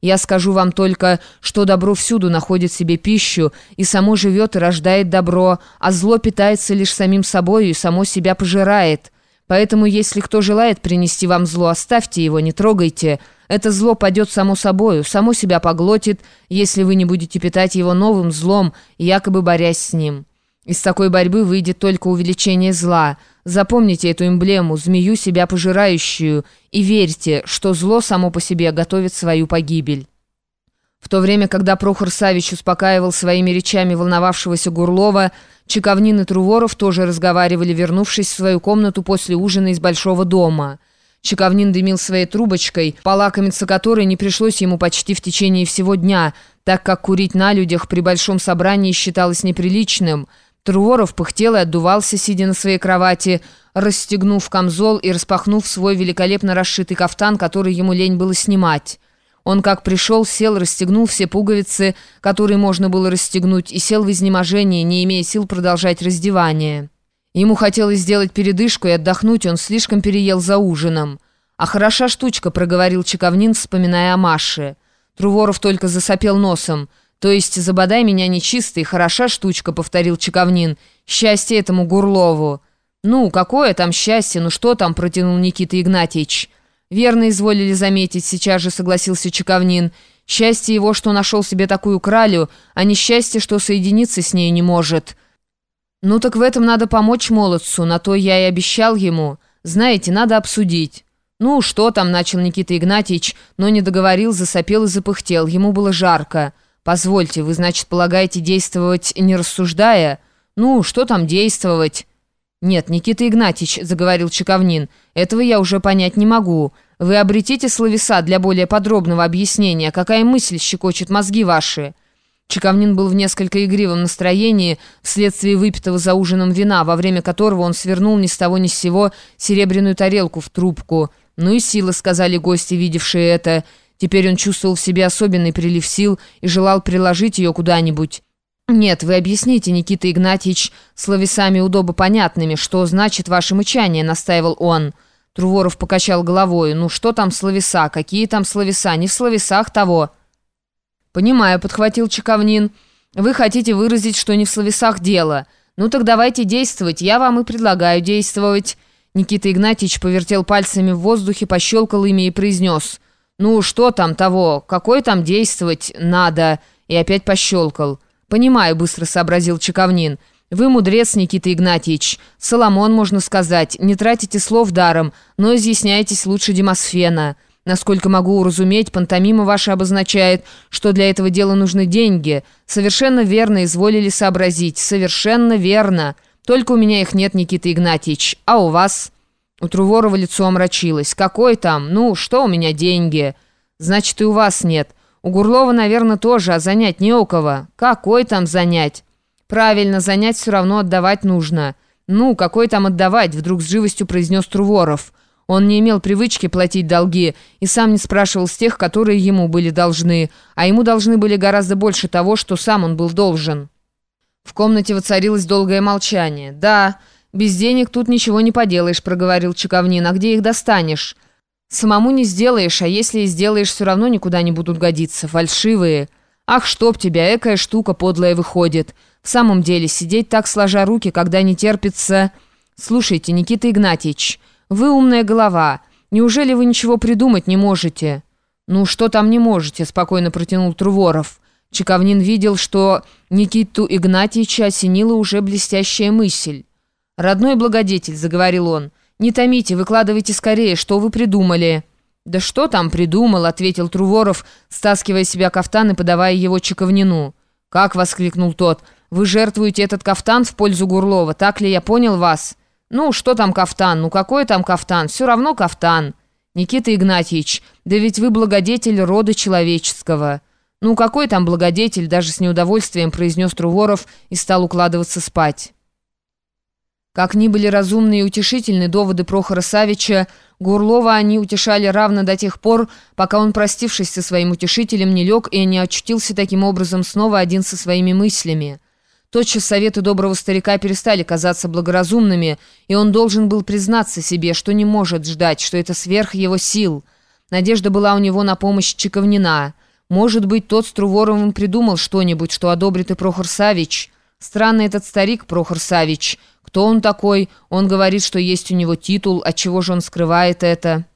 Я скажу вам только, что добро всюду находит себе пищу, и само живет и рождает добро, а зло питается лишь самим собою и само себя пожирает. Поэтому, если кто желает принести вам зло, оставьте его, не трогайте. Это зло падет само собою, само себя поглотит, если вы не будете питать его новым злом, якобы борясь с ним. Из такой борьбы выйдет только увеличение зла. Запомните эту эмблему, змею себя пожирающую, и верьте, что зло само по себе готовит свою погибель. В то время, когда Прохор Савич успокаивал своими речами волновавшегося Гурлова, Чековнин и Труворов тоже разговаривали, вернувшись в свою комнату после ужина из большого дома. Чековнин дымил своей трубочкой, полакомиться которой не пришлось ему почти в течение всего дня, так как курить на людях при большом собрании считалось неприличным – Труворов пыхтел и отдувался, сидя на своей кровати, расстегнув камзол и распахнув свой великолепно расшитый кафтан, который ему лень было снимать. Он как пришел, сел, расстегнул все пуговицы, которые можно было расстегнуть, и сел в изнеможении, не имея сил продолжать раздевание. Ему хотелось сделать передышку и отдохнуть, он слишком переел за ужином. «А хороша штучка», — проговорил Чековнин, вспоминая о Маше. Труворов только засопел носом — «То есть забодай меня нечистой, хороша штучка», — повторил Чековнин. «Счастье этому Гурлову». «Ну, какое там счастье, ну что там?» — протянул Никита Игнатьевич. «Верно изволили заметить», — сейчас же согласился Чековнин. «Счастье его, что нашел себе такую кралю, а не счастье, что соединиться с ней не может». «Ну так в этом надо помочь молодцу, на то я и обещал ему. Знаете, надо обсудить». «Ну, что там?» — начал Никита Игнатьевич, но не договорил, засопел и запыхтел. Ему было жарко. «Позвольте, вы, значит, полагаете действовать не рассуждая? Ну, что там действовать?» «Нет, Никита Игнатьевич», — заговорил Чековнин, — «этого я уже понять не могу. Вы обретите словеса для более подробного объяснения, какая мысль щекочет мозги ваши». Чековнин был в несколько игривом настроении вследствие выпитого за ужином вина, во время которого он свернул ни с того ни с сего серебряную тарелку в трубку. «Ну и сила», — сказали гости, видевшие это, — Теперь он чувствовал в себе особенный прилив сил и желал приложить ее куда-нибудь. «Нет, вы объясните, Никита Игнатьевич, словесами удобо понятными, что значит ваше мычание», — настаивал он. Труворов покачал головой. «Ну что там словеса? Какие там словеса? Не в словесах того». «Понимаю», — подхватил Чековнин. «Вы хотите выразить, что не в словесах дело. Ну так давайте действовать, я вам и предлагаю действовать». Никита Игнатьевич повертел пальцами в воздухе, пощелкал ими и произнес — «Ну, что там того? Какой там действовать надо?» И опять пощелкал. «Понимаю», — быстро сообразил Чековнин. «Вы мудрец, Никита Игнатьевич. Соломон, можно сказать. Не тратите слов даром, но изъясняйтесь лучше Демосфена. Насколько могу уразуметь, пантомима ваша обозначает, что для этого дела нужны деньги. Совершенно верно изволили сообразить. Совершенно верно. Только у меня их нет, Никита Игнатьевич. А у вас?» У Труворова лицо омрачилось. «Какой там? Ну, что у меня деньги?» «Значит, и у вас нет. У Гурлова, наверное, тоже, а занять не у кого. Какой там занять?» «Правильно, занять все равно отдавать нужно». «Ну, какой там отдавать?» — вдруг с живостью произнес Труворов. Он не имел привычки платить долги и сам не спрашивал с тех, которые ему были должны, а ему должны были гораздо больше того, что сам он был должен. В комнате воцарилось долгое молчание. «Да...» «Без денег тут ничего не поделаешь», — проговорил Чековнин. «А где их достанешь?» «Самому не сделаешь, а если и сделаешь, все равно никуда не будут годиться. Фальшивые. Ах, чтоб тебя, экая штука подлая выходит. В самом деле, сидеть так сложа руки, когда не терпится...» «Слушайте, Никита Игнатьевич, вы умная голова. Неужели вы ничего придумать не можете?» «Ну, что там не можете?» — спокойно протянул Труворов. Чековнин видел, что Никиту Игнатьевича осенила уже блестящая мысль. «Родной благодетель», — заговорил он, — «не томите, выкладывайте скорее, что вы придумали». «Да что там придумал?» — ответил Труворов, стаскивая себя кафтан и подавая его чековнину. «Как?» — воскликнул тот. «Вы жертвуете этот кафтан в пользу Гурлова, так ли я понял вас?» «Ну, что там кафтан? Ну, какой там кафтан? Все равно кафтан». «Никита Игнатьевич, да ведь вы благодетель рода человеческого». «Ну, какой там благодетель?» — даже с неудовольствием произнес Труворов и стал укладываться спать. Как ни были разумны и утешительны доводы Прохора Савича, Гурлова они утешали равно до тех пор, пока он, простившись со своим утешителем, не лег и не очутился таким образом снова один со своими мыслями. Тотчас советы доброго старика перестали казаться благоразумными, и он должен был признаться себе, что не может ждать, что это сверх его сил. Надежда была у него на помощь Чековнина – Может быть, тот с Труворовым придумал что-нибудь, что одобрит и Прохор Савич. Странный этот старик Прохор Савич. Кто он такой? Он говорит, что есть у него титул, отчего же он скрывает это?»